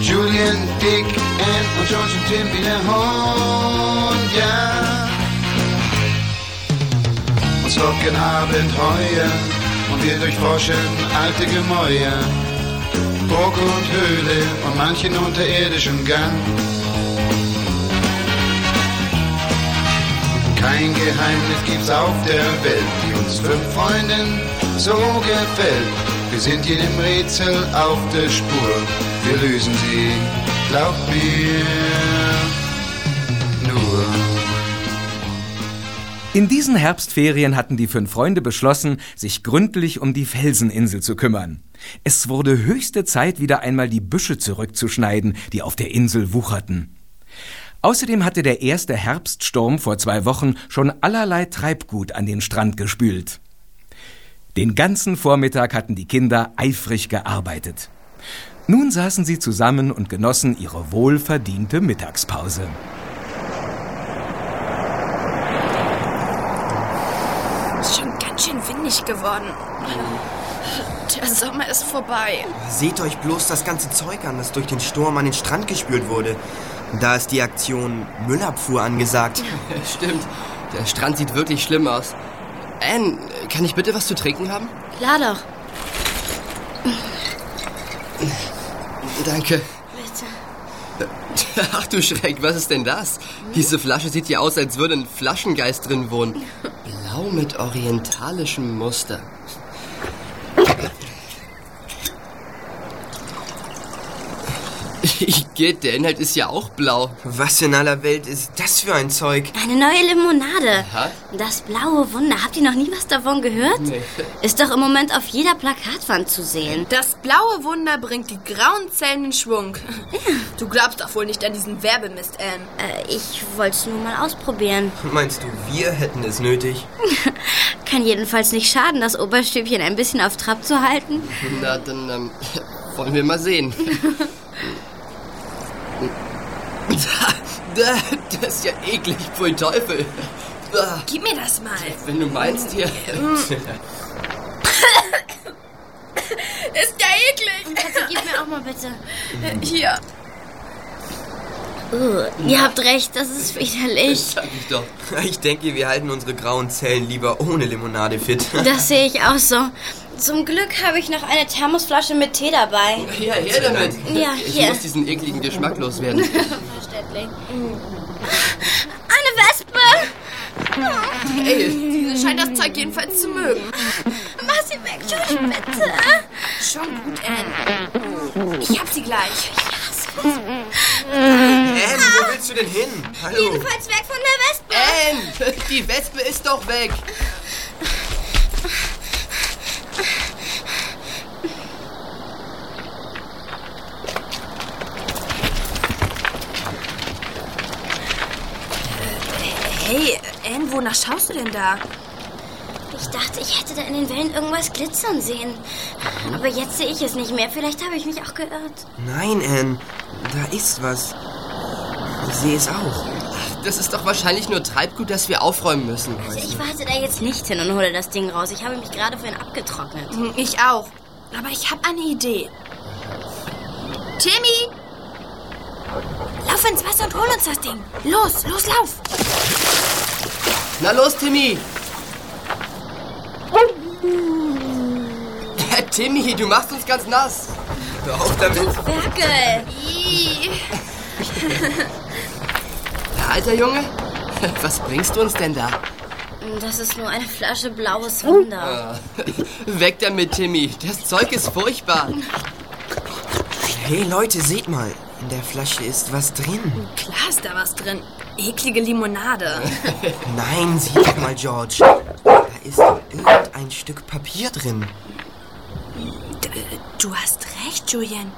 Julian, Dick, Anne und George und Timmy der Hund, ja. Uns locken Abenteuer und wir durchforschen alte Gemäuer. Burg und Höhle und manchen unterirdischen Gang. Kein Geheimnis gibt's auf der Welt, die uns fünf Freunden so gefällt. Wir sind jedem Rätsel auf der Spur, wir lösen sie, glaub mir, nur. In diesen Herbstferien hatten die fünf Freunde beschlossen, sich gründlich um die Felseninsel zu kümmern. Es wurde höchste Zeit, wieder einmal die Büsche zurückzuschneiden, die auf der Insel wucherten. Außerdem hatte der erste Herbststurm vor zwei Wochen schon allerlei Treibgut an den Strand gespült. Den ganzen Vormittag hatten die Kinder eifrig gearbeitet. Nun saßen sie zusammen und genossen ihre wohlverdiente Mittagspause. Ist schon ganz schön windig geworden. Der Sommer ist vorbei. Seht euch bloß das ganze Zeug an, das durch den Sturm an den Strand gespült wurde. Da ist die Aktion Müllabfuhr angesagt. Stimmt. Der Strand sieht wirklich schlimm aus. Anne, kann ich bitte was zu trinken haben? Klar doch. Danke. Bitte. Ach du Schreck, was ist denn das? Diese Flasche sieht ja aus, als würde ein Flaschengeist drin wohnen. Blau mit orientalischem Muster. Geht, der Inhalt ist ja auch blau. Was in aller Welt ist das für ein Zeug? Eine neue Limonade. Aha. Das blaue Wunder. Habt ihr noch nie was davon gehört? Nee. Ist doch im Moment auf jeder Plakatwand zu sehen. Das blaue Wunder bringt die grauen Zellen in Schwung. Du glaubst doch wohl nicht an diesen Werbemist, Anne. Äh, ich wollte es nur mal ausprobieren. Meinst du, wir hätten es nötig? Kann jedenfalls nicht schaden, das Oberstübchen ein bisschen auf Trab zu halten. Na, dann ähm, wollen wir mal sehen. Das ist ja eklig, pfui Teufel. Gib mir das mal. Wenn du meinst hier. Ist ja eklig. Katze, gib mir auch mal bitte. Hier. Uh, ihr habt recht, das ist widerlich. Sag ich doch. Ich denke, wir halten unsere grauen Zellen lieber ohne Limonade fit. Das sehe ich auch so. Zum Glück habe ich noch eine Thermosflasche mit Tee dabei. Ja, her damit. Ja, Ich hier. muss diesen ekligen Geschmack loswerden. Verständlich. Eine Wespe! Ey, Diese scheint das Zeug jedenfalls zu mögen. Mach sie weg, Josh, bitte. Schon gut, Anne. Ich hab sie gleich. Anne, wo willst du denn hin? Hallo. Jedenfalls weg von der Wespe. Anne, die Wespe ist doch weg. Hey, Anne, wonach schaust du denn da? Ich dachte, ich hätte da in den Wellen irgendwas glitzern sehen. Aber jetzt sehe ich es nicht mehr. Vielleicht habe ich mich auch geirrt. Nein, Anne, da ist was. Ich sehe es auch. Das ist doch wahrscheinlich nur Treibgut, das wir aufräumen müssen. Also ich warte da jetzt nicht hin und hole das Ding raus. Ich habe mich gerade vorhin abgetrocknet. Hm, Ich auch. Aber ich habe eine Idee. Timmy! Lauf ins Wasser und hol uns das Ding. Los, los, lauf! Na los, Timmy. Timmy, du machst uns ganz nass. Hör auf damit. Werkel! Ih. Alter Junge, was bringst du uns denn da? Das ist nur eine Flasche blaues Wunder. Weg damit, Timmy. Das Zeug ist furchtbar. Hey Leute, seht mal. In der Flasche ist was drin. Klar ist da was drin. Eklige Limonade. Nein, sieh doch mal, George. Da ist irgendein Stück Papier drin. D- Du hast recht, Julian.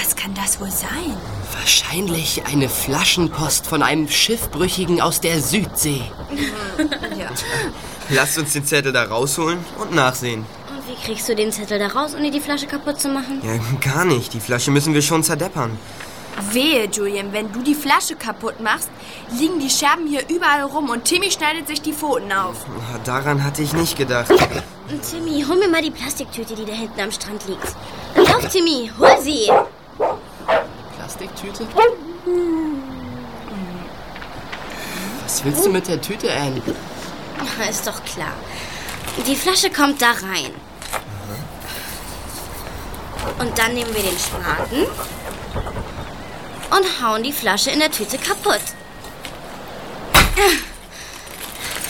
Was kann kann das wohl sein? Wahrscheinlich eine Flaschenpost von einem Schiffbrüchigen aus der Südsee. Ja. Lasst uns den Zettel da rausholen und nachsehen. Wie kriegst du den Zettel da raus, ohne die Flasche kaputt zu machen? Ja, gar nicht. Die Flasche müssen wir schon zerdeppern. Wehe, Julian, wenn du die Flasche kaputt machst, liegen die Scherben hier überall rum und Timmy schneidet sich die Pfoten auf. Daran hatte ich nicht gedacht. Und Timmy, hol mir mal die Plastiktüte, die da hinten am Strand liegt. Lauf, Timmy, hol sie. Plastiktüte? Was willst du mit der Tüte, Anne? Ist doch klar. Die Flasche kommt da rein. Und dann nehmen wir den Spaten und hauen die Flasche in der Tüte kaputt.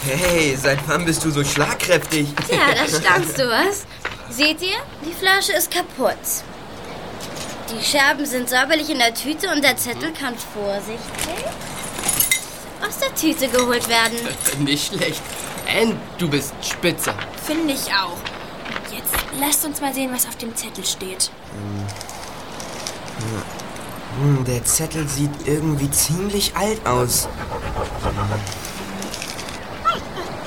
Hey, seit wann bist du so schlagkräftig? Ja, da staunst du was. Seht ihr? Die Flasche ist kaputt. Die Scherben sind säuberlich in der Tüte und der Zettel kann vorsichtig aus der Tüte geholt werden. Nicht schlecht. Anne, du bist spitze. Finde ich auch. Lasst uns mal sehen, was auf dem Zettel steht. Hm, der Zettel sieht irgendwie ziemlich alt aus.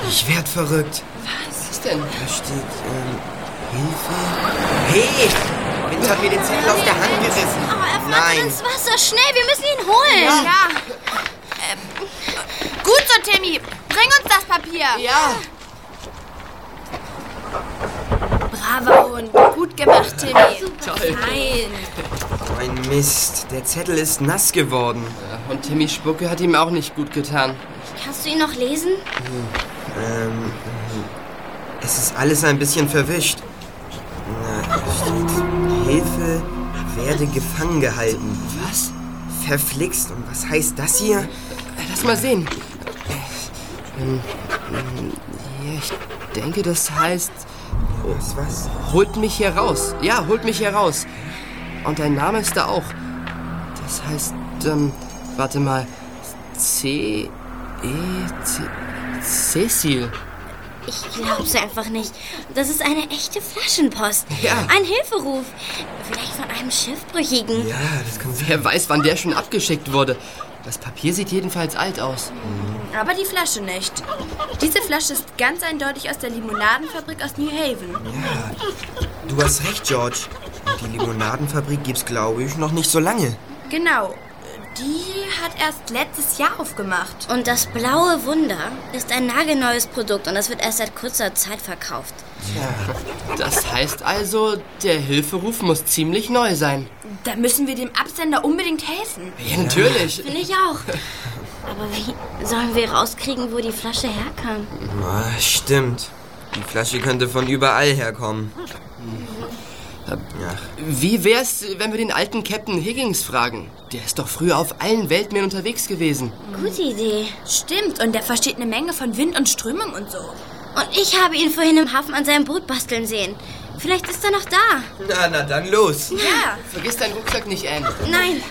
Ich werd verrückt. Was ist denn? Da steht, ähm, Hilfe. Hey! Wind hat mir den Zettel aus der Hand gerissen. Oh, er Nein. ins Wasser. Schnell, wir müssen ihn holen. Ja. Ähm, gut so, Timmy. Bring uns das Papier. Ja. Braver Hund. Gut gemacht, Timmy. Toll. Nein. Ein Mist. Der Zettel ist nass geworden. Und Timmys Spucke hat ihm auch nicht gut getan. Kannst du ihn noch lesen? Ähm, es ist alles ein bisschen verwischt. Na, steht, Hilfe, werde gefangen gehalten. Was? Verflixt. Und was heißt das hier? Lass mal sehen. Ähm, ähm, Ja, ich denke, das heißt, Was, was? holt mich hier raus. Ja, holt mich hier raus. Und dein Name ist da auch. Das heißt, ähm, warte mal. C. E. C. Cecil. Ich glaub's einfach nicht. Das ist eine echte Flaschenpost. Ja. Ein Hilferuf. Vielleicht von einem Schiffbrüchigen. Ja, das kann sein. Wer weiß, wann der schon abgeschickt wurde. Das Papier sieht jedenfalls alt aus. Aber die Flasche nicht. Diese Flasche ist ganz eindeutig aus der Limonadenfabrik aus New Haven. Du hast recht, George. Und die Limonadenfabrik gibt's, glaube ich, noch nicht so lange. Genau. Die hat erst letztes Jahr aufgemacht. Und das blaue Wunder ist ein nagelneues Produkt und das wird erst seit kurzer Zeit verkauft. Das heißt also, der Hilferuf muss ziemlich neu sein. Da müssen wir dem Absender unbedingt helfen. Ja, natürlich. Finde ich auch. Aber wie sollen wir rauskriegen, wo die Flasche herkam? Ah, stimmt. Die Flasche könnte von überall herkommen. Wie wär's, wenn wir den alten Captain Higgins fragen? Der ist doch früher auf allen Weltmeeren unterwegs gewesen. Gute Idee. Stimmt, und der versteht eine Menge von Wind und Strömung und so. Und ich habe ihn vorhin im Hafen an seinem Boot basteln sehen. Vielleicht ist er noch da. Na, na dann los. Ja. Vergiss deinen Rucksack nicht, Anne. Nein.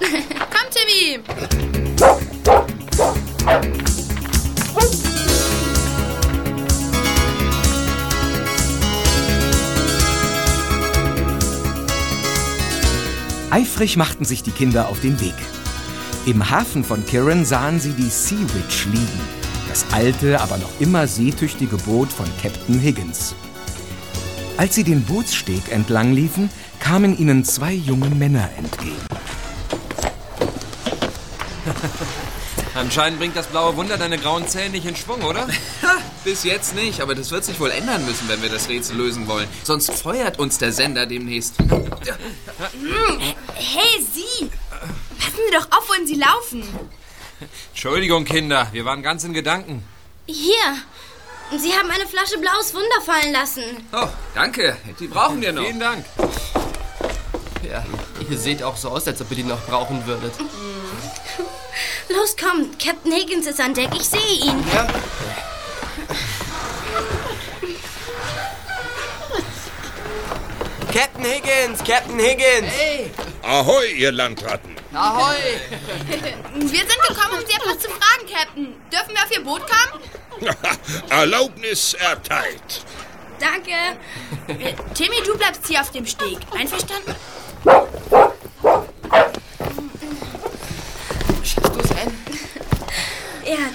Komm, Timmy. Eifrig machten sich die Kinder auf den Weg. Im Hafen von Kirin sahen sie die Sea Witch liegen, das alte, aber noch immer seetüchtige Boot von Captain Higgins. Als sie den Bootssteg entlang liefen, kamen ihnen zwei junge Männer entgegen. Anscheinend bringt das blaue Wunder deine grauen Zellen nicht in Schwung, oder? Bis jetzt nicht, aber das wird sich wohl ändern müssen, wenn wir das Rätsel lösen wollen. Sonst feuert uns der Sender demnächst. Hey, Sie. Passen Sie doch auf, wohin Sie laufen. Entschuldigung, Kinder, wir waren ganz in Gedanken. Hier. Sie haben eine Flasche blaues Wunder fallen lassen. Oh, danke. Die brauchen wir noch. Vielen Dank. Ja, ihr seht auch so aus, als ob ihr die noch brauchen würdet. Los, kommt. Captain Higgins ist an Deck. Ich sehe ihn. Ja? Captain Higgins, Captain Higgins. Ahoi, ihr Landratten. Ahoi! Wir sind gekommen, um Sie etwas zu fragen, Captain. Dürfen wir auf Ihr Boot kommen? Erlaubnis erteilt. Danke. Äh, Timmy, du bleibst hier auf dem Steg. Einverstanden?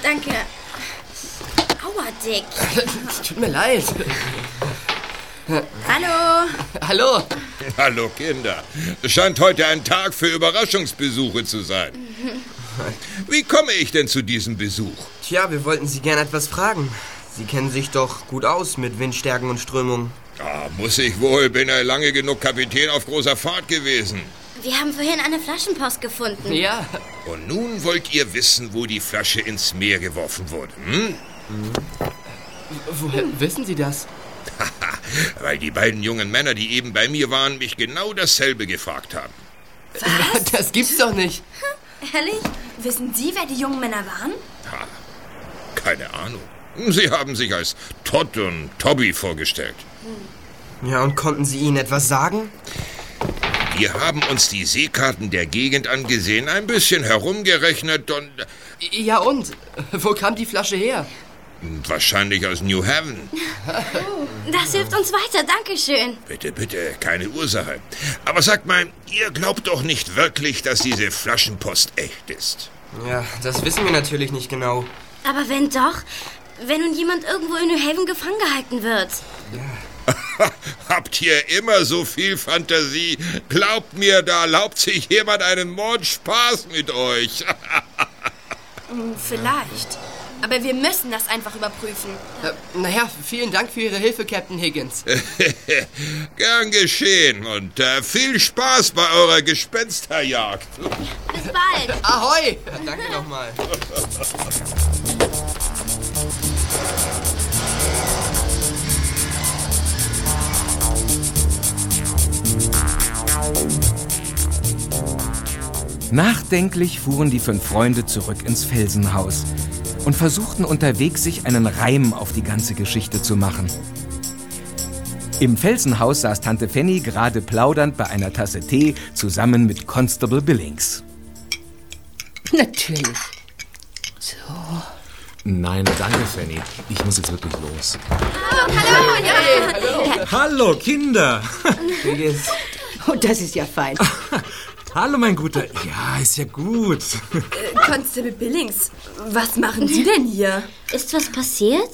Danke. Aua, Dick. Tut mir leid. Hallo. Hallo. Hallo Kinder. Es scheint heute ein Tag für Überraschungsbesuche zu sein. Wie komme ich denn zu diesem Besuch? Tja, wir wollten Sie gern etwas fragen. Sie kennen sich doch gut aus mit Windstärken und Strömungen. Ja, muss ich wohl. Bin ja lange genug Kapitän auf großer Fahrt gewesen. Wir haben vorhin eine Flaschenpost gefunden. Ja. Und nun wollt ihr wissen, wo die Flasche ins Meer geworfen wurde, hm? Woher wissen Sie das? Weil die beiden jungen Männer, die eben bei mir waren, mich genau dasselbe gefragt haben. Das gibt's doch nicht. Ehrlich? Wissen Sie, wer die jungen Männer waren? Ha, keine Ahnung. Sie haben sich als Todd und Toby vorgestellt. Ja, und konnten Sie ihnen etwas sagen? Wir haben uns die Seekarten der Gegend angesehen, ein bisschen herumgerechnet und Ja und? Wo kam die Flasche her? wahrscheinlich aus New Haven. Das hilft uns weiter, Dankeschön. Bitte, bitte, keine Ursache. Aber sagt mal, ihr glaubt doch nicht wirklich, dass diese Flaschenpost echt ist. Ja, das wissen wir natürlich nicht genau. Aber wenn doch, wenn nun jemand irgendwo in New Haven gefangen gehalten wird. Habt ihr immer so viel Fantasie? Glaubt mir, da erlaubt sich jemand einen Mordspaß mit euch. Hm, Vielleicht. Aber wir müssen das einfach überprüfen. Äh, naja, vielen Dank für Ihre Hilfe, Captain Higgins. Gern geschehen und äh, viel Spaß bei eurer Gespensterjagd. Bis bald. Ahoi! Danke nochmal. Nachdenklich fuhren die fünf Freunde zurück ins Felsenhaus und versuchten unterwegs sich einen Reim auf die ganze Geschichte zu machen. Im Felsenhaus saß Tante Fanny gerade plaudernd bei einer Tasse Tee zusammen mit Constable Billings. Natürlich. Nein, danke, Fanny. Ich muss jetzt wirklich los. Hallo, Kinder. Oh, Oh, das ist ja fein. Hallo, mein Guter. Ja, ist ja gut. Constable Billings, was machen Sie denn hier? Ist was passiert?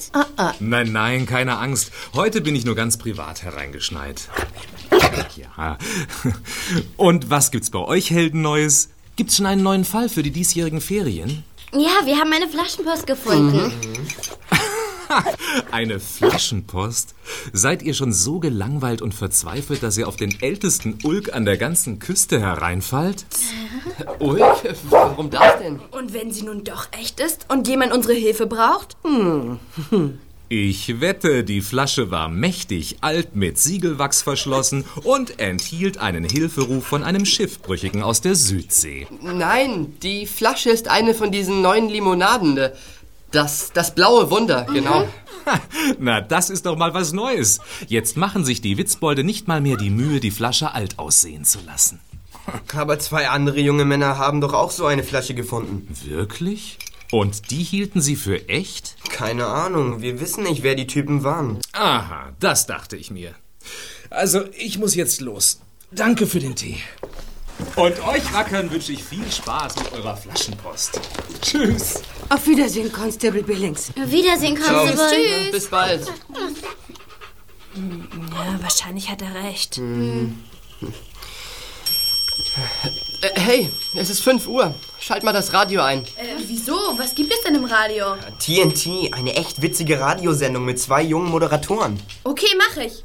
Nein, nein, keine Angst. Heute bin ich nur ganz privat hereingeschneit. Ja. Und was gibt's bei euch Helden Neues? Gibt's schon einen neuen Fall für die diesjährigen Ferien? Ja, wir haben eine Flaschenpost gefunden. Eine Flaschenpost? Seid ihr schon so gelangweilt und verzweifelt, dass ihr auf den ältesten Ulk an der ganzen Küste hereinfallt? Ulk? Warum das denn? Und wenn sie nun doch echt ist und jemand unsere Hilfe braucht? Ich wette, die Flasche war mächtig alt mit Siegelwachs verschlossen und enthielt einen Hilferuf von einem Schiffbrüchigen aus der Südsee. Nein, die Flasche ist eine von diesen neuen Limonaden. äh, Das, das blaue Wunder, genau. Na, das ist doch mal was Neues. Jetzt machen sich die Witzbolde nicht mal mehr die Mühe, die Flasche alt aussehen zu lassen. Aber zwei andere junge Männer haben doch auch so eine Flasche gefunden. Wirklich? Und die hielten sie für echt? Keine Ahnung, wir wissen nicht, wer die Typen waren. Aha, das dachte ich mir. Also, ich muss jetzt los. Danke für den Tee. Und euch Rackern wünsche ich viel Spaß mit eurer Flaschenpost. Tschüss. Auf Wiedersehen, Constable Billings. Wiedersehen, Constable. Tschüss. Bis bald. Ja, wahrscheinlich hat er recht. Äh, hey, es ist 5 Uhr. Schalt mal das Radio ein. Äh, wieso? Was gibt es denn im Radio? TNT, eine echt witzige Radiosendung mit zwei jungen Moderatoren. Okay, mach ich.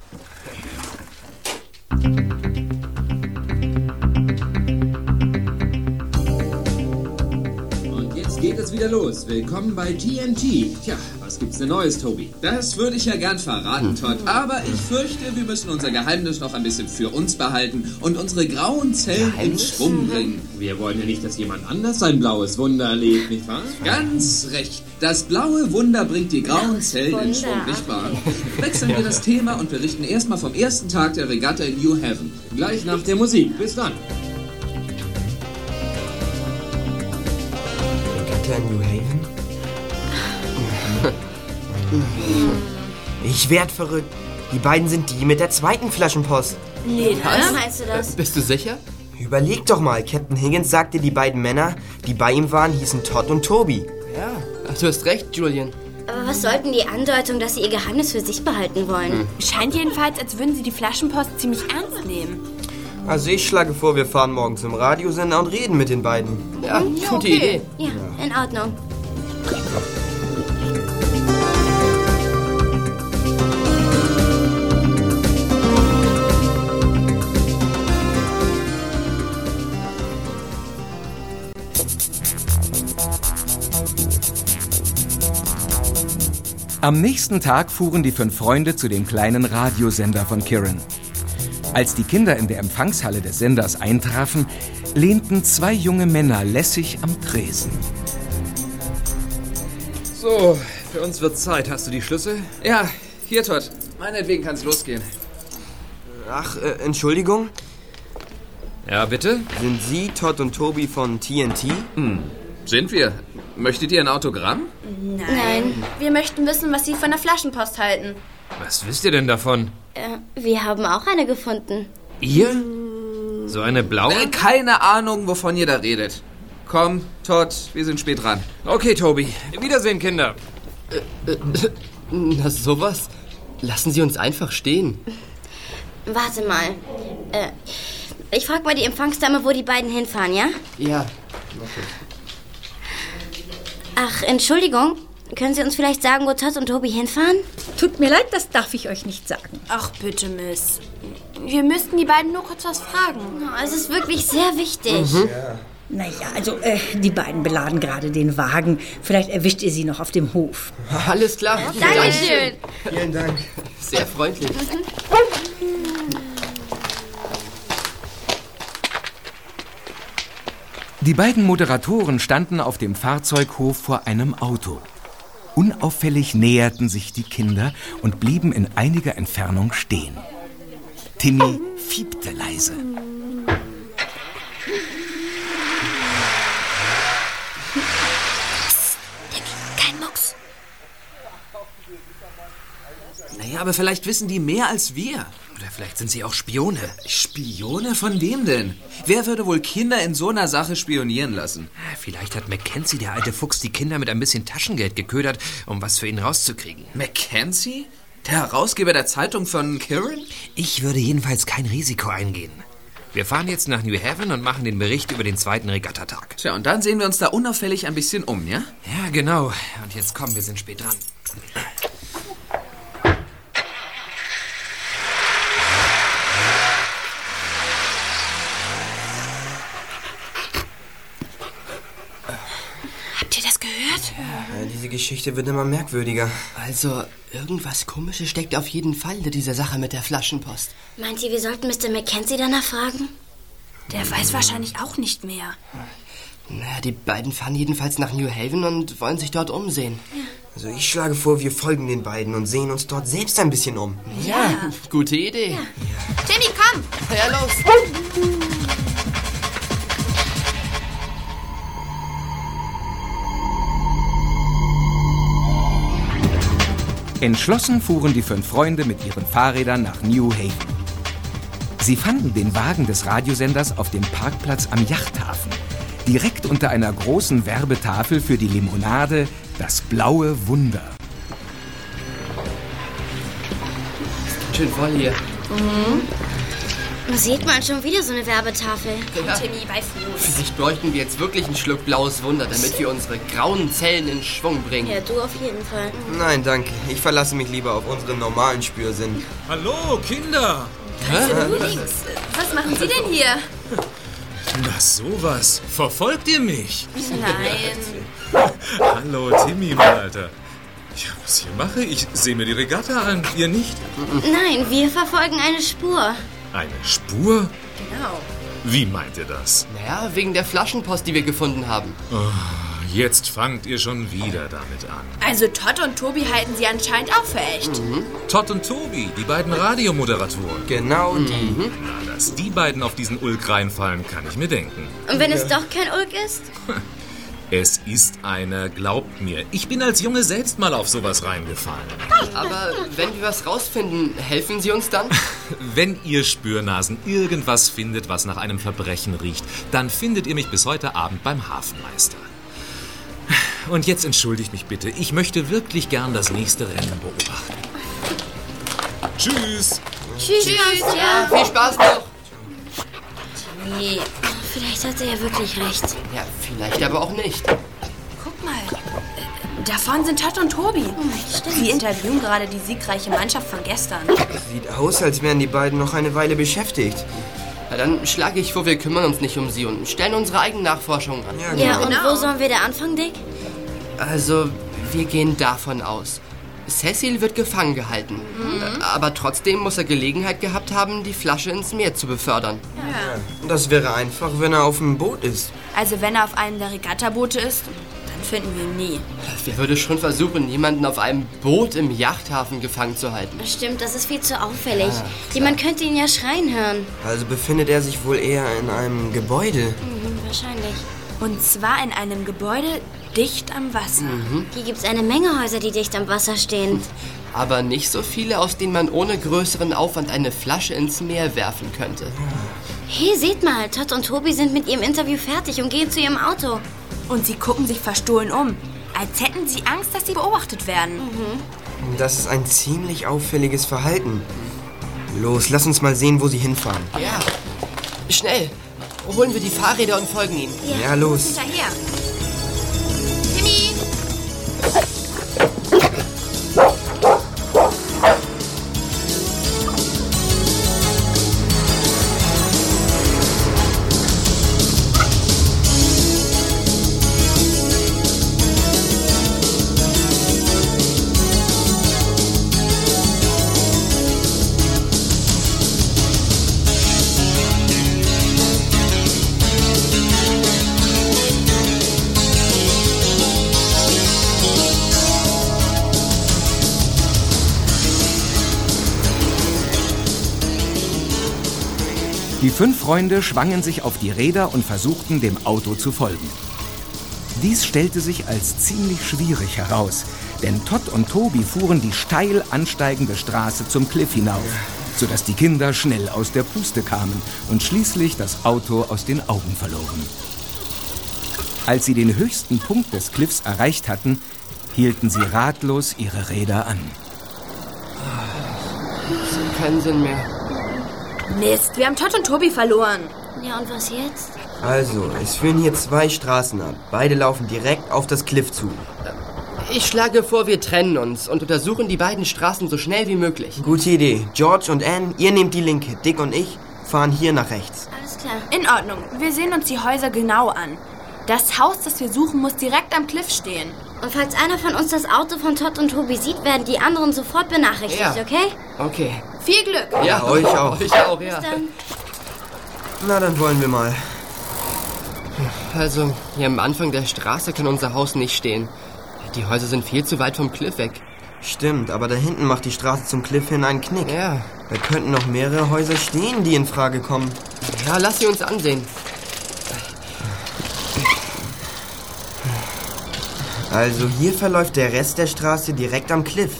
Wieder los. Willkommen bei TNT. Tja, was gibt's denn Neues, Tobi? Das würde ich ja gern verraten, Todd. Aber ich fürchte, wir müssen unser Geheimnis noch ein bisschen für uns behalten und unsere grauen Zellen in Schwung bringen. Wir wollen ja nicht, dass jemand anders sein blaues Wunder erlebt, nicht wahr? Ganz recht. Das blaue Wunder bringt die grauen Zellen in Schwung, nicht wahr? Wechseln wir das Thema und berichten erstmal vom ersten Tag der Regatta in New Haven. Gleich nach der Musik. Bis dann. In New Haven? Ich werd verrückt. Die beiden sind die mit der zweiten Flaschenpost. Nee, Was meinst du das? Bist du sicher? Überleg doch mal, Captain Higgins sagte, die beiden Männer, die bei ihm waren, hießen Todd und Toby. Ja. Du hast recht, Julian. Aber was sollten die Andeutung, dass sie ihr Geheimnis für sich behalten wollen? Scheint jedenfalls, als würden sie die Flaschenpost ziemlich ernst nehmen. Also ich schlage vor, wir fahren morgen zum Radiosender und reden mit den beiden. Ja, gute okay. Idee. Ja, in Ordnung. Am nächsten Tag fuhren die fünf Freunde zu dem kleinen Radiosender von Kiran. Als die Kinder in der Empfangshalle des Senders eintrafen, lehnten zwei junge Männer lässig am Tresen. So, für uns wird Zeit. Hast du die Schlüssel? Ja, hier, Todd. Meinetwegen kann's losgehen. Ach, äh, Entschuldigung. Ja, bitte? Sind Sie Todd und Tobi von TNT? Hm, sind wir. Möchtet ihr ein Autogramm? Nein. Wir möchten wissen, was Sie von der Flaschenpost halten. Was wisst ihr denn davon? Äh, wir haben auch eine gefunden. Ihr? So eine blaue? Äh, keine Ahnung, wovon ihr da redet. Komm, Todd, wir sind spät dran. Okay, Tobi. Wiedersehen, Kinder. Na, sowas? Lassen Sie uns einfach stehen. Warte mal. Äh, ich frag mal die Empfangsdame, wo die beiden hinfahren, ja? Ja. Ach, Entschuldigung. Können Sie uns vielleicht sagen, wo Todd und Tobi hinfahren? Tut mir leid, das darf ich euch nicht sagen. Ach, bitte, Miss. Wir müssten die beiden nur kurz was fragen. Oh, es ist wirklich sehr wichtig. Naja, also äh, die beiden beladen gerade den Wagen. Vielleicht erwischt ihr sie noch auf dem Hof. Alles klar. Dankeschön. Vielen Dank. Sehr freundlich. Die beiden Moderatoren standen auf dem Fahrzeughof vor einem Auto. Unauffällig näherten sich die Kinder und blieben in einiger Entfernung stehen. Timmy fiebte leise. Kein Mucks. Naja, aber vielleicht wissen die mehr als wir. Vielleicht sind sie auch Spione. Spione? Von wem denn? Wer würde wohl Kinder in so einer Sache spionieren lassen? Vielleicht hat Mackenzie, der alte Fuchs, die Kinder mit ein bisschen Taschengeld geködert, um was für ihn rauszukriegen. Mackenzie? Der Herausgeber der Zeitung von Kiran? Ich würde jedenfalls kein Risiko eingehen. Wir fahren jetzt nach New Haven und machen den Bericht über den zweiten Regattatag. Tja, und dann sehen wir uns da unauffällig ein bisschen um, ja? Ja, genau. Und jetzt kommen, wir sind spät dran. Habt ihr das gehört? Ja, diese Geschichte wird immer merkwürdiger. Also, irgendwas Komisches steckt auf jeden Fall hinter dieser Sache mit der Flaschenpost. Meint ihr, wir sollten Mr. Mackenzie danach fragen? Der weiß wahrscheinlich auch nicht mehr. Naja, die beiden fahren jedenfalls nach New Haven und wollen sich dort umsehen. Also ich schlage vor, wir folgen den beiden und sehen uns dort selbst ein bisschen um. Ja, gute Idee. Timmy, komm! Ja, los. Entschlossen fuhren die fünf Freunde mit ihren Fahrrädern nach New Haven. Sie fanden den Wagen des Radiosenders auf dem Parkplatz am Yachthafen, direkt unter einer großen Werbetafel für die Limonade Das blaue Wunder. Schön voll hier. Sieht man schon wieder so eine Werbetafel. Ja. Timmy, bei Fuß. Vielleicht bräuchten wir jetzt wirklich einen Schluck blaues Wunder, damit wir unsere grauen Zellen in Schwung bringen. Ja, du auf jeden Fall. Nein, danke. Ich verlasse mich lieber auf unseren normalen Spürsinn. Hallo, Kinder! Felix, was machen Sie denn hier? Na sowas. Verfolgt ihr mich? Nein. Hallo, Timmy, mein Alter. Ja, was ich hier mache? Ich sehe mir die Regatta an. Ihr nicht? Nein, wir verfolgen eine Spur. Eine Spur? Genau. Wie meint ihr das? Naja, wegen der Flaschenpost, die wir gefunden haben. Oh, jetzt fangt ihr schon wieder damit an. Also Todd und Tobi halten Sie anscheinend auch für echt. Todd und Tobi, die beiden Radiomoderatoren. Genau die. Na, dass die beiden auf diesen Ulk reinfallen, kann ich mir denken. Und wenn es doch kein Ulk ist? Es ist einer, glaubt mir. Ich bin als Junge selbst mal auf sowas reingefallen. Aber wenn wir was rausfinden, helfen Sie uns dann? Wenn ihr Spürnasen irgendwas findet, was nach einem Verbrechen riecht, dann findet ihr mich bis heute Abend beim Hafenmeister. Und jetzt entschuldigt mich bitte. Ich möchte wirklich gern das nächste Rennen beobachten. Tschüss. Tschüss. Tschüss. Ja, viel Spaß noch. Nee, vielleicht hat er ja wirklich recht. Ja, vielleicht aber auch nicht. Guck mal. äh, Da vorne sind Todd und Tobi. Sie interviewen gerade die siegreiche Mannschaft von gestern. Sieht aus, als wären die beiden noch eine Weile beschäftigt. Na, dann schlage ich vor, wir kümmern uns nicht um sie und stellen unsere eigenen Nachforschungen an. Ja, Ja, und Genau. wo sollen wir da anfangen, Dick? Also, wir gehen davon aus. Cecil wird gefangen gehalten. Mhm. Aber trotzdem muss er Gelegenheit gehabt haben, die Flasche ins Meer zu befördern. Das wäre einfach, wenn er auf dem Boot ist. Also wenn er auf einem der Regattaboote ist, dann finden wir ihn nie. Wer würde schon versuchen, jemanden auf einem Boot im Yachthafen gefangen zu halten? Stimmt, das ist viel zu auffällig. Jemand könnte ihn ja schreien hören. Also befindet er sich wohl eher in einem Gebäude. Mhm, wahrscheinlich. Und zwar in einem Gebäude dicht am Wasser. Hier gibt es eine Menge Häuser, die dicht am Wasser stehen. Aber nicht so viele, aus denen man ohne größeren Aufwand eine Flasche ins Meer werfen könnte. Hey, seht mal, Todd und Tobi sind mit ihrem Interview fertig und gehen zu ihrem Auto. Und sie gucken sich verstohlen um, als hätten sie Angst, dass sie beobachtet werden. Das ist ein ziemlich auffälliges Verhalten. Los, lass uns mal sehen, wo sie hinfahren. Ja. Schnell. Holen wir die Fahrräder und folgen ihnen. Ja, los. Hinterher. Fünf Freunde schwangen sich auf die Räder und versuchten, dem Auto zu folgen. Dies stellte sich als ziemlich schwierig heraus, denn Todd und Tobi fuhren die steil ansteigende Straße zum Cliff hinauf, sodass die Kinder schnell aus der Puste kamen und schließlich das Auto aus den Augen verloren. Als sie den höchsten Punkt des Cliffs erreicht hatten, hielten sie ratlos ihre Räder an. Keinen Sinn mehr. Mist, wir haben Todd und Tobi verloren. Ja, und was jetzt? Also, es führen hier zwei Straßen ab. Beide laufen direkt auf das Cliff zu. Ich schlage vor, wir trennen uns und untersuchen die beiden Straßen so schnell wie möglich. Gute Idee. George und Anne, ihr nehmt die linke. Dick und ich fahren hier nach rechts. Alles klar. In Ordnung, wir sehen uns die Häuser genau an. Das Haus, das wir suchen, muss direkt am Cliff stehen. Und falls einer von uns das Auto von Todd und Tobi sieht, werden die anderen sofort benachrichtigt, Ja. okay? Okay. Viel Glück! Ja, euch auch. Euch auch, ja. Bis dann. Na, dann wollen wir mal. Also, hier am Anfang der Straße kann unser Haus nicht stehen. Die Häuser sind viel zu weit vom Cliff weg. Stimmt, aber da hinten macht die Straße zum Cliff hin einen Knick. Ja. Da könnten noch mehrere Häuser stehen, die in Frage kommen. Ja, lass sie uns ansehen. Also hier verläuft der Rest der Straße direkt am Cliff.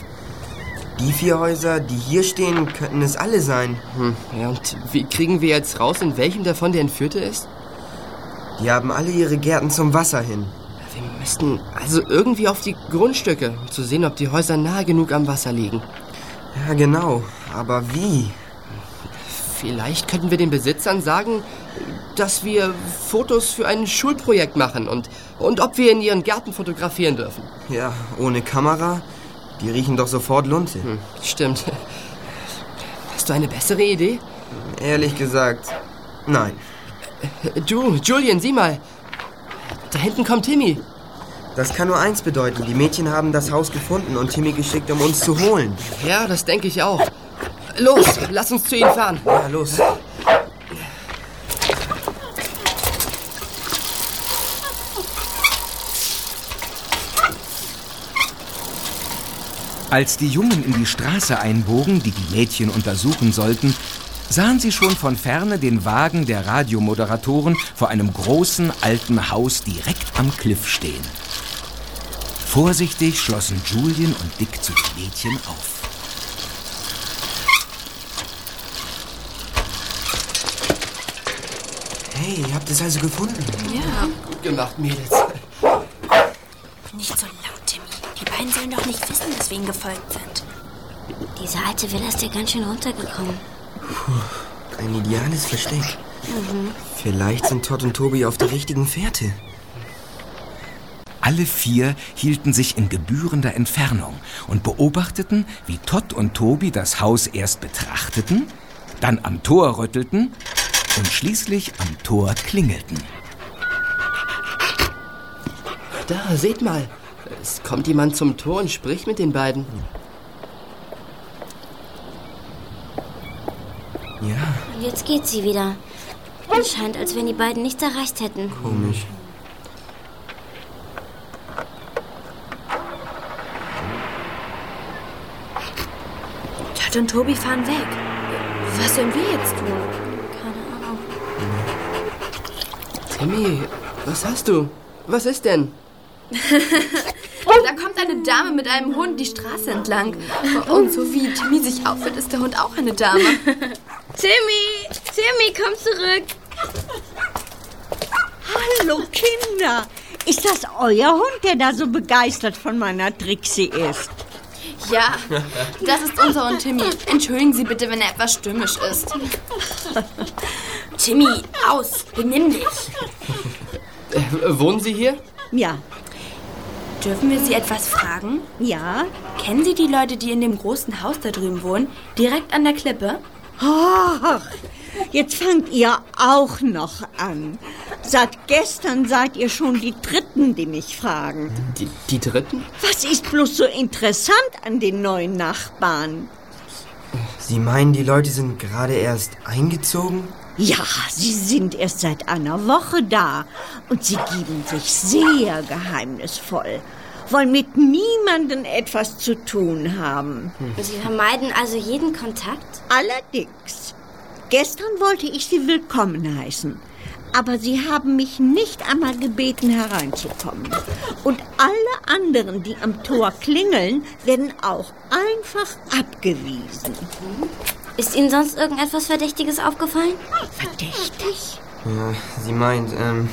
Die vier Häuser, die hier stehen, könnten es alle sein. Hm, ja, und wie kriegen wir jetzt raus, in welchem davon der Entführte ist? Die haben alle ihre Gärten zum Wasser hin. Wir müssten also irgendwie auf die Grundstücke, um zu sehen, ob die Häuser nahe genug am Wasser liegen. Ja, genau. Aber wie? Vielleicht könnten wir den Besitzern sagen, dass wir Fotos für ein Schulprojekt machen und, und ob wir in ihren Gärten fotografieren dürfen. Ja, ohne Kamera? Die riechen doch sofort Lunte. Hm, stimmt. Hast du eine bessere Idee? Ehrlich gesagt, nein. Du, Julian, sieh mal. Da hinten kommt Timmy. Das kann nur eins bedeuten. Die Mädchen haben das Haus gefunden und Timmy geschickt, um uns zu holen. Ja, das denke ich auch. Los, lass uns zu ihnen fahren. Ja, los. Als die Jungen in die Straße einbogen, die die Mädchen untersuchen sollten, sahen sie schon von ferne den Wagen der Radiomoderatoren vor einem großen alten Haus direkt am Cliff stehen. Vorsichtig schlossen Julian und Dick zu den Mädchen auf. Hey, ihr habt es also gefunden. Ja. Gut gemacht, Mädels. Nicht so beiden sollen doch nicht wissen, dass wir ihnen gefolgt sind. Diese alte Villa ist ja ganz schön runtergekommen. Puh, ein ideales Versteck. Mhm. Vielleicht sind Todd und Tobi auf der richtigen Fährte. Alle vier hielten sich in gebührender Entfernung und beobachteten, wie Todd und Tobi das Haus erst betrachteten, dann am Tor rüttelten und schließlich am Tor klingelten. Da, seht mal. Es kommt jemand zum Tor und spricht mit den beiden. Ja, Und jetzt geht sie wieder. Es scheint, als wenn die beiden nichts erreicht hätten. komisch. Todd und Tobi fahren weg. Was sollen wir jetzt tun? Keine Ahnung. Timmy, was hast du? Was ist denn? Eine Dame mit einem Hund die Straße entlang. Und so wie Timmy sich aufführt, ist der Hund auch eine Dame. Timmy! Timmy, komm zurück! Hallo Kinder. Ist das euer Hund, der da so begeistert von meiner Trixie ist? Ja, das ist unser Hund Timmy. Entschuldigen Sie bitte, wenn er etwas stürmisch ist. Timmy, aus, benimm dich. Äh, wohnen Sie hier? Ja. Dürfen wir Sie etwas fragen? Ja? Kennen Sie die Leute, die in dem großen Haus da drüben wohnen? Direkt an der Klippe? Ach, jetzt fangt ihr auch noch an. Seit gestern seid ihr schon die Dritten, die mich fragen. Die, die Dritten? Was ist bloß so interessant an den neuen Nachbarn? Sie meinen, die Leute sind gerade erst eingezogen? Ja, sie sind erst seit einer Woche da und sie geben sich sehr geheimnisvoll, wollen mit niemandem etwas zu tun haben. Sie vermeiden also jeden Kontakt? Allerdings. Gestern wollte ich sie willkommen heißen, aber sie haben mich nicht einmal gebeten, hereinzukommen. Und alle anderen, die am Tor klingeln, werden auch einfach abgewiesen. Ist Ihnen sonst irgendetwas Verdächtiges aufgefallen? Verdächtig? Ja, sie meint, ähm,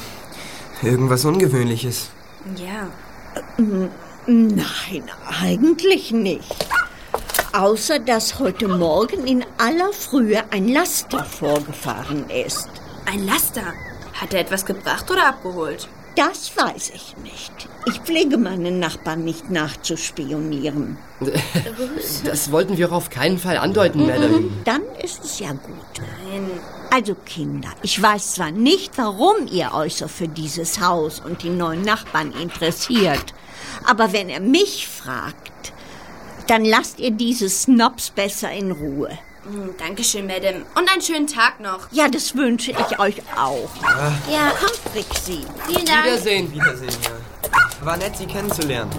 irgendwas Ungewöhnliches. Ja. Nein, eigentlich nicht. Außer dass heute Morgen in aller Frühe ein Laster vorgefahren ist. Ein Laster. Hat er etwas gebracht oder abgeholt? Das weiß ich nicht. Ich pflege meinen Nachbarn nicht nachzuspionieren. Das wollten wir auf keinen Fall andeuten, Madame. Dann ist es ja gut. Also Kinder, ich weiß zwar nicht, warum ihr euch so für dieses Haus und die neuen Nachbarn interessiert, aber wenn er mich fragt, dann lasst ihr diese Snobs besser in Ruhe. Hm, Dankeschön, Madame. Und einen schönen Tag noch. Ja, das wünsche ich euch auch. Ja. Kommt, Trixie. Vielen Dank. Wiedersehen. Wiedersehen, ja. War nett, Sie kennenzulernen.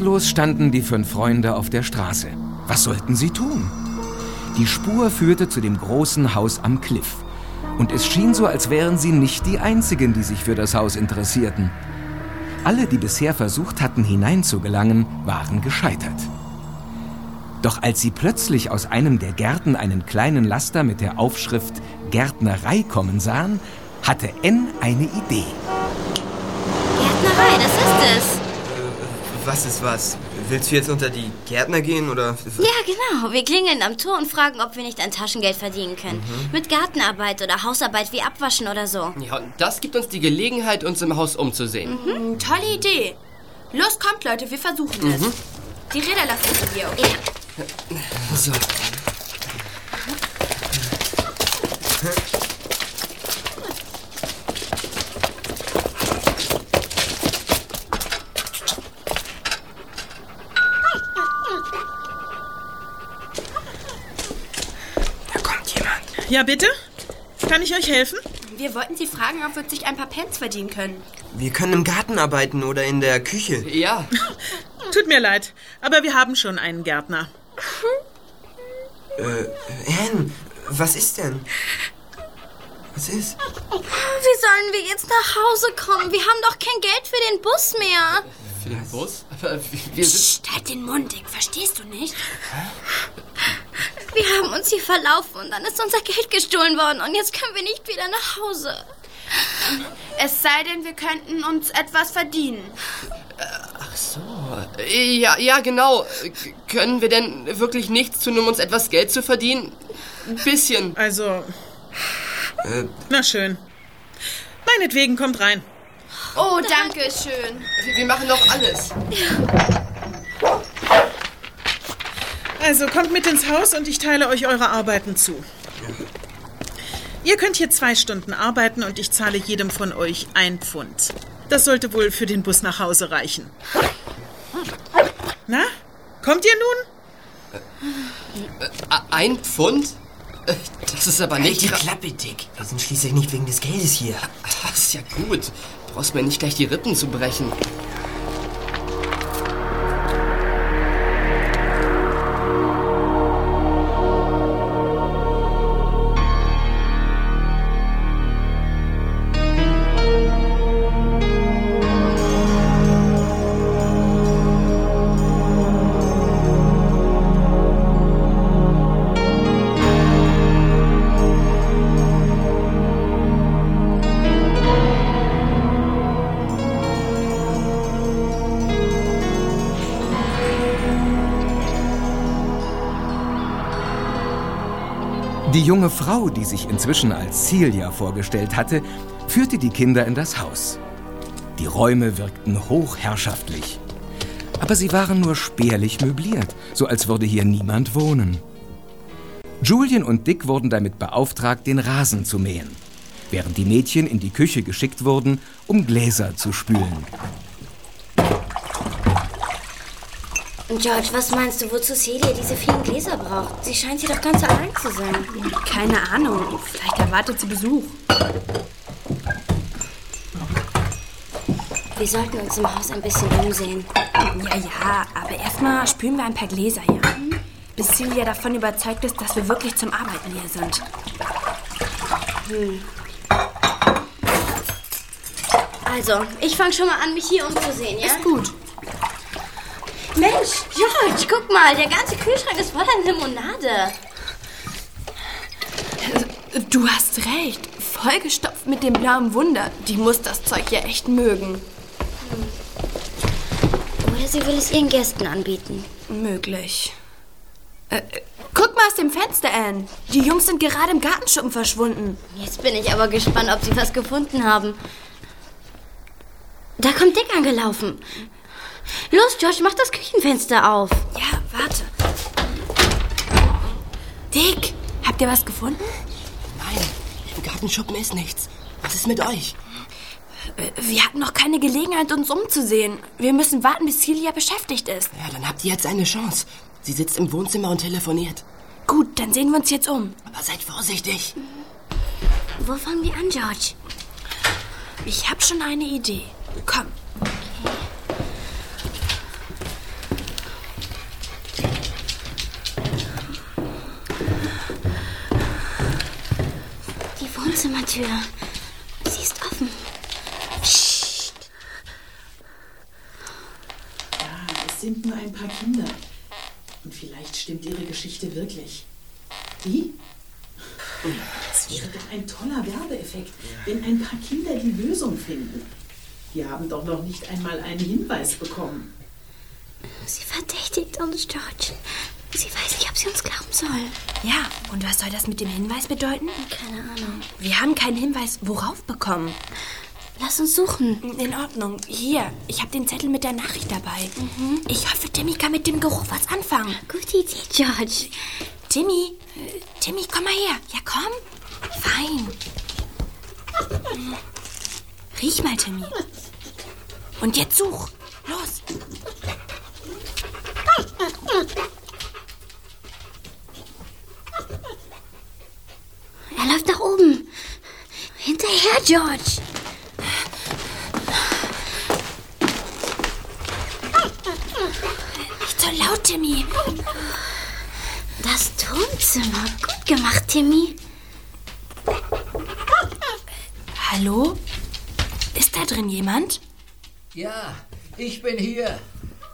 Ratlos standen die fünf Freunde auf der Straße. Was sollten sie tun? Die Spur führte zu dem großen Haus am Kliff. Und es schien so, als wären sie nicht die Einzigen, die sich für das Haus interessierten. Alle, die bisher versucht hatten, hineinzugelangen, waren gescheitert. Doch als sie plötzlich aus einem der Gärten einen kleinen Laster mit der Aufschrift Gärtnerei kommen sahen, hatte N eine Idee. Gärtnerei, das ist es. Was ist was? Willst du jetzt unter die Gärtner gehen oder? Ja, genau. Wir klingeln am Tor und fragen, ob wir nicht ein Taschengeld verdienen können. Mit Gartenarbeit oder Hausarbeit wie Abwaschen oder so. Ja, und das gibt uns die Gelegenheit, uns im Haus umzusehen. Hm, tolle Idee. Los, kommt, Leute, wir versuchen es. Die Räder lassen wir hier, okay? So. Ja, bitte? Kann ich euch helfen? Wir wollten Sie fragen, ob wir sich ein paar Pence verdienen können. Wir können im Garten arbeiten oder in der Küche. Ja. Tut mir leid, aber wir haben schon einen Gärtner. Äh, Anne, was ist denn? Was ist? Wie sollen wir jetzt nach Hause kommen? Wir haben doch kein Geld für den Bus mehr. Für den Bus? Aber wir sind... Psst, halt den Mund, Dick. Verstehst du nicht? Wir haben uns hier verlaufen und dann ist unser Geld gestohlen worden und jetzt können wir nicht wieder nach Hause. Es sei denn, wir könnten uns etwas verdienen. Ach so. Ja, ja, genau. Können wir denn wirklich nichts tun, um uns etwas Geld zu verdienen? Ein bisschen. Also, Äh, na schön. Meinetwegen kommt rein. Oh, danke schön. Wir, wir machen doch alles. Also kommt mit ins Haus und ich teile euch eure Arbeiten zu. Ihr könnt hier zwei Stunden arbeiten und ich zahle jedem von euch ein Pfund. Das sollte wohl für den Bus nach Hause reichen. Na, kommt ihr nun? Äh, Ein Pfund? Äh, Das ist aber halt nicht... die Klappe, Dick. Wir sind schließlich nicht wegen des Geldes hier. Das ist ja gut. Du brauchst mir nicht gleich die Rippen zu brechen. Die junge Frau, die sich inzwischen als Celia vorgestellt hatte, führte die Kinder in das Haus. Die Räume wirkten hochherrschaftlich. Aber sie waren nur spärlich möbliert, so als würde hier niemand wohnen. Julian und Dick wurden damit beauftragt, den Rasen zu mähen, während die Mädchen in die Küche geschickt wurden, um Gläser zu spülen. George, was meinst du, wozu Celia diese vielen Gläser braucht? Sie scheint hier doch ganz allein zu sein. Keine Ahnung. Vielleicht erwartet sie Besuch. Wir sollten uns im Haus ein bisschen umsehen. Ja, ja, aber erstmal spülen wir ein paar Gläser, ja? Bis Celia davon überzeugt ist, dass wir wirklich zum Arbeiten hier sind. Hm. Also, ich fange schon mal an, mich hier umzusehen, ja? Ist gut. Mensch, George, guck mal, der ganze Kühlschrank ist voller Limonade. Du hast recht. Vollgestopft mit dem blauen Wunder. Die muss das Zeug ja echt mögen. Oder sie will es ihren Gästen anbieten. Möglich. Äh, äh, guck mal aus dem Fenster, Anne. Die Jungs sind gerade im Gartenschuppen verschwunden. Jetzt bin ich aber gespannt, ob sie was gefunden haben. Da kommt Dick angelaufen. Los, George, mach das Küchenfenster auf. Ja, warte. Dick, habt ihr was gefunden? Nein, im Gartenschuppen ist nichts. Was ist mit euch? Äh, Wir hatten noch keine Gelegenheit, uns umzusehen. Wir müssen warten, bis Celia beschäftigt ist. Ja, dann habt ihr jetzt eine Chance. Sie sitzt im Wohnzimmer und telefoniert. Gut, dann sehen wir uns jetzt um. Aber seid vorsichtig. Wo fangen wir an, George? Ich habe schon eine Idee. Komm. Die Wohnzimmertür. Sie ist offen. Ja, es sind nur ein paar Kinder. Und vielleicht stimmt ihre Geschichte wirklich. Wie? Das wäre doch ein toller Werbeeffekt, wenn ein paar Kinder die Lösung finden. Die haben doch noch nicht einmal einen Hinweis bekommen. Sie verdächtigt uns, George. Sie weiß nicht, ob sie uns glauben soll. Ja, und was soll das mit dem Hinweis bedeuten? Keine Ahnung. Wir haben keinen Hinweis worauf bekommen. Lass uns suchen. In Ordnung. Hier, ich habe den Zettel mit der Nachricht dabei. Ich hoffe, Timmy kann mit dem Geruch was anfangen. Gute Idee, George. Timmy, äh, Timmy, komm mal her. Ja, komm. Fein. Riech mal, Timmy. Und jetzt such. Los. Er läuft nach oben. her, George. Nicht so laut, Timmy. Das Turmzimmer. Gut gemacht, Timmy. Hallo? Ist da drin jemand? Ja, ich bin hier.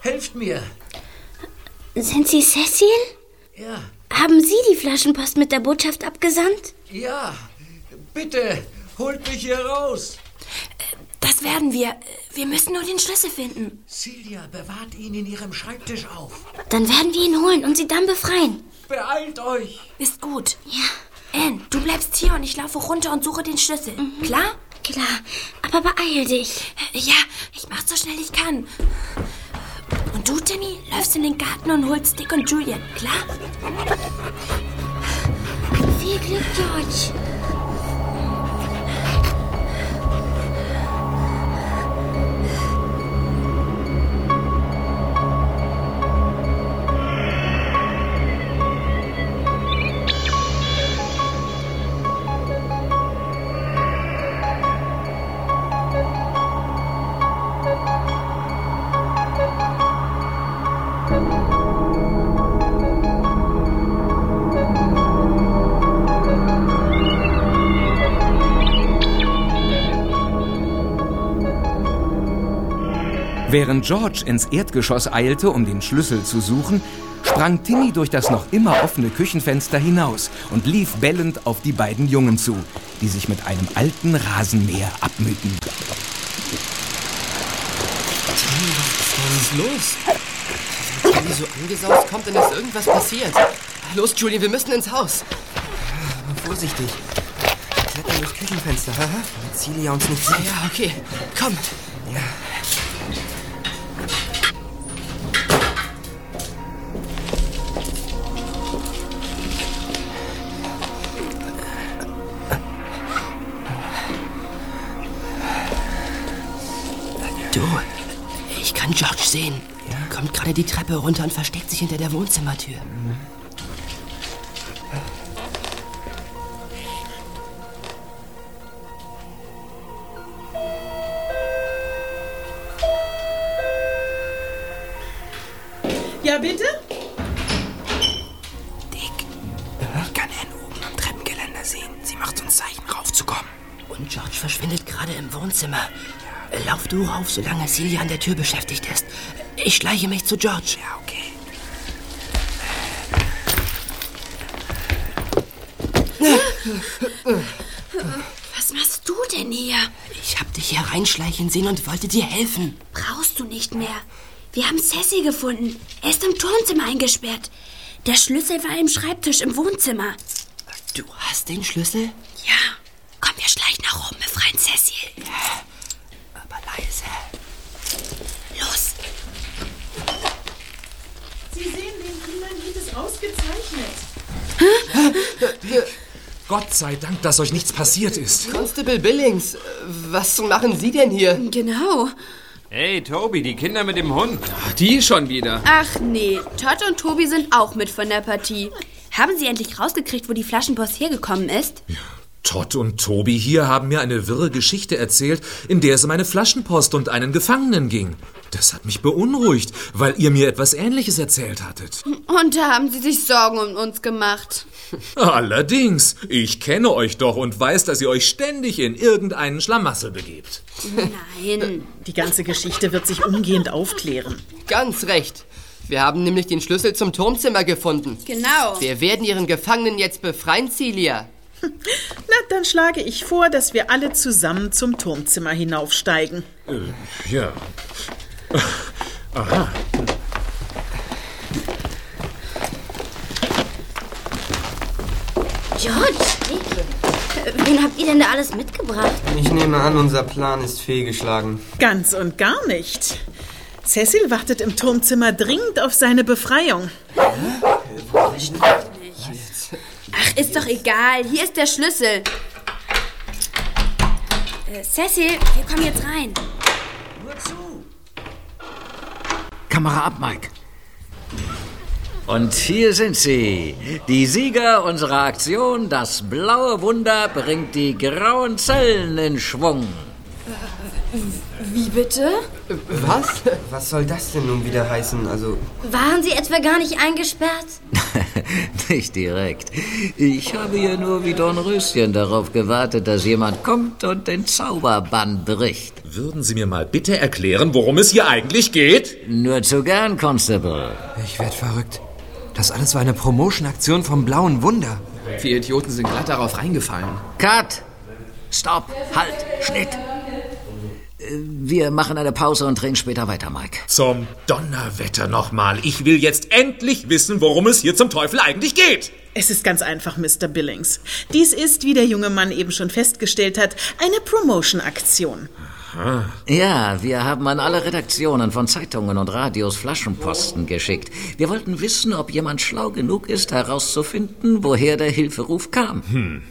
Helft mir. Sind Sie Cecil? Ja, Haben Sie die Flaschenpost mit der Botschaft abgesandt? Ja. Bitte, holt mich hier raus. Das werden wir. Wir müssen nur den Schlüssel finden. Celia bewahrt ihn in ihrem Schreibtisch auf. Dann werden wir ihn holen und Sie dann befreien. Beeilt euch. Ist gut. Ja. Anne, du bleibst hier und ich laufe runter und suche den Schlüssel. Klar? Klar. Aber beeil dich. Ja, ich mach so schnell ich kann. Und du, Timmy, läufst in den Garten und holst Dick und Julian, klar? Viel Glück, George. Während George ins Erdgeschoss eilte, um den Schlüssel zu suchen, sprang Timmy durch das noch immer offene Küchenfenster hinaus und lief bellend auf die beiden Jungen zu, die sich mit einem alten Rasenmäher abmühten. Was ist los? Wenn die so angesaust kommt, dann ist irgendwas passiert. Los, Julian, wir müssen ins Haus. Vorsichtig. Klettern durchs Küchenfenster, haha, damit Celia uns nicht sieht. Ja, okay. Komm. Ja. Gerade die Treppe runter und versteckt sich hinter der Wohnzimmertür. Ja, bitte? Ich kann Anne oben am Treppengeländer sehen. Sie macht uns Zeichen, raufzukommen. Und George verschwindet gerade im Wohnzimmer. Lauf du rauf, solange Celia an der Tür beschäftigt ist. Ich schleiche mich zu George. Ja, okay. Was machst du denn hier? Ich hab dich hier reinschleichen sehen und wollte dir helfen. Brauchst du nicht mehr. Wir haben Sassy gefunden. Er ist im Turmzimmer eingesperrt. Der Schlüssel war im Schreibtisch im Wohnzimmer. Du hast den Schlüssel? Ja. Komm, wir schleichen nach oben, befreien Cecil. Aber leise. Los. Sie sehen, den Kindern geht es ausgezeichnet. Gott sei Dank, dass euch nichts passiert ist. Constable Billings, was machen Sie denn hier? Genau. Hey, Toby, die Kinder mit dem Hund. Die schon wieder. Ach nee, Todd und Tobi sind auch mit von der Partie. Haben Sie endlich rausgekriegt, wo die Flaschenpost hergekommen ist? Todd und Tobi hier haben mir eine wirre Geschichte erzählt, in der es um eine Flaschenpost und einen Gefangenen ging. Das hat mich beunruhigt, weil ihr mir etwas Ähnliches erzählt hattet. Und da haben Sie sich Sorgen um uns gemacht. Allerdings, ich kenne euch doch und weiß, dass ihr euch ständig in irgendeinen Schlamassel begebt. Nein. Die ganze Geschichte wird sich umgehend aufklären. Ganz recht. Wir haben nämlich den Schlüssel zum Turmzimmer gefunden. Genau. Wir werden Ihren Gefangenen jetzt befreien, Celia. Na, dann schlage ich vor, dass wir alle zusammen zum Turmzimmer hinaufsteigen. Äh, ja. Aha. George, wen habt ihr denn da alles mitgebracht? Ich nehme an, unser Plan ist fehlgeschlagen. Ganz und gar nicht. Cecil wartet im Turmzimmer dringend auf seine Befreiung. Ach, ist doch egal. Hier ist der Schlüssel. Äh, Cecil, wir kommen jetzt rein. Nur zu. Kamera ab, Mike. Und hier sind sie, die Sieger unserer Aktion Das blaue Wunder bringt die grauen Zellen in Schwung. Wie bitte? Was? Was soll das denn nun wieder heißen? Also, Waren Sie etwa gar nicht eingesperrt? Nicht direkt. Ich habe ja nur wie Dornröschen darauf gewartet, dass jemand kommt und den Zauberbann bricht. Würden Sie mir mal bitte erklären, worum es hier eigentlich geht? Nur zu gern, Constable. ich werd verrückt. Das alles war eine Promotion-Aktion vom Blauen Wunder. Wir Idioten sind glatt darauf reingefallen. Cut! Stopp! Halt! Schnitt! Wir machen eine Pause und drehen später weiter, Mike. Zum Donnerwetter nochmal. Ich will jetzt endlich wissen, worum es hier zum Teufel eigentlich geht. Es ist ganz einfach, Mr. Billings. Dies ist, wie der junge Mann eben schon festgestellt hat, eine Promotion-Aktion. Ja, wir haben an alle Redaktionen von Zeitungen und Radios Flaschenposten geschickt. Wir wollten wissen, ob jemand schlau genug ist, herauszufinden, woher der Hilferuf kam.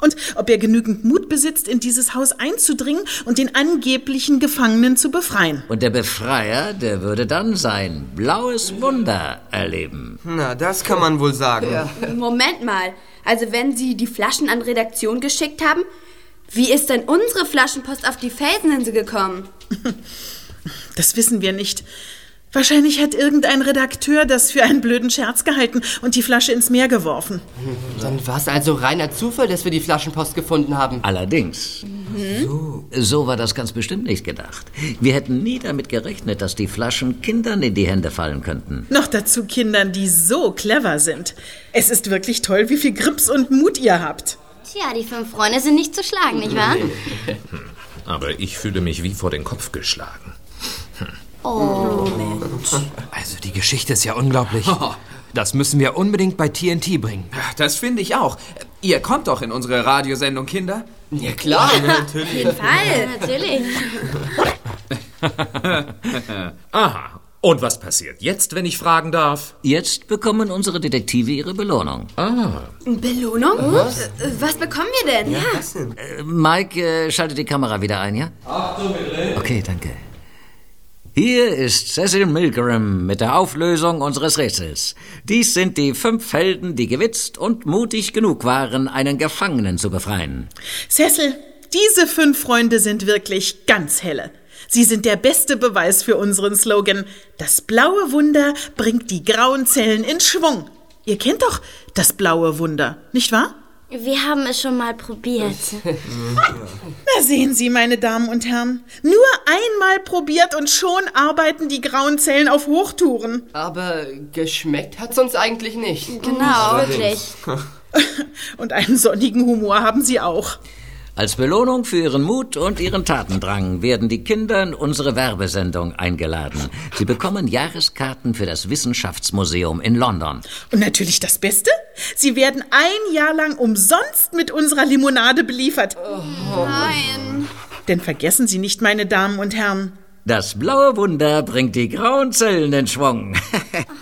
Und ob er genügend Mut besitzt, in dieses Haus einzudringen und den angeblichen Gefangenen zu befreien. Und der Befreier, der würde dann sein blaues Wunder erleben. Na, das kann man wohl sagen. Moment mal. Also wenn Sie die Flaschen an Redaktion geschickt haben, wie ist denn unsere Flaschenpost auf die Felseninsel gekommen? Das wissen wir nicht. Wahrscheinlich hat irgendein Redakteur das für einen blöden Scherz gehalten und die Flasche ins Meer geworfen. Dann war es also reiner Zufall, dass wir die Flaschenpost gefunden haben. Allerdings. So. So war das ganz bestimmt nicht gedacht. Wir hätten nie damit gerechnet, dass die Flaschen Kindern in die Hände fallen könnten. Noch dazu Kindern, die so clever sind. Es ist wirklich toll, wie viel Grips und Mut ihr habt. Tja, die fünf Freunde sind nicht zu schlagen, nicht wahr? Aber ich fühle mich wie vor den Kopf geschlagen. Oh. Also, die Geschichte ist ja unglaublich. Das müssen wir unbedingt bei TNT bringen. Das finde ich auch. Ihr kommt doch in unsere Radiosendung, Kinder. Ja, klar. Auf jeden Fall. Natürlich. Aha. Und was passiert jetzt, wenn ich fragen darf? Jetzt bekommen unsere Detektive ihre Belohnung. Ah. Belohnung? Was? Was bekommen wir denn? Ja. Äh, Mike, äh, schalte die Kamera wieder ein, ja? Achtung, bitte. Okay, danke. Hier ist Cecil Milgram mit der Auflösung unseres Rätsels. Dies sind die fünf Helden, die gewitzt und mutig genug waren, einen Gefangenen zu befreien. Cecil, diese fünf Freunde sind wirklich ganz helle. Sie sind der beste Beweis für unseren Slogan. Das blaue Wunder bringt die grauen Zellen in Schwung. Ihr kennt doch das blaue Wunder, nicht wahr? Wir haben es schon mal probiert. Na sehen Sie, meine Damen und Herren. Nur einmal probiert und schon arbeiten die grauen Zellen auf Hochtouren. Aber geschmeckt hat's uns eigentlich nicht. Genau, wirklich. Und einen sonnigen Humor haben Sie auch. Als Belohnung für ihren Mut und ihren Tatendrang werden die Kinder in unsere Werbesendung eingeladen. Sie bekommen Jahreskarten für das Wissenschaftsmuseum in London. Und natürlich das Beste? Sie werden ein Jahr lang umsonst mit unserer Limonade beliefert. Nein. Denn vergessen Sie nicht, meine Damen und Herren, Das blaue Wunder bringt die grauen Zellen in Schwung.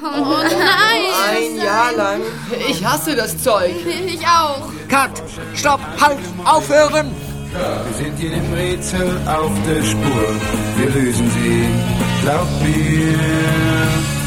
Oh nein. Ein Jahr lang. Ich hasse das Zeug. Ich auch. Cut! Stopp! Halt! Aufhören! Wir sind jedem Rätsel auf der Spur. Wir lösen sie, glaub mir.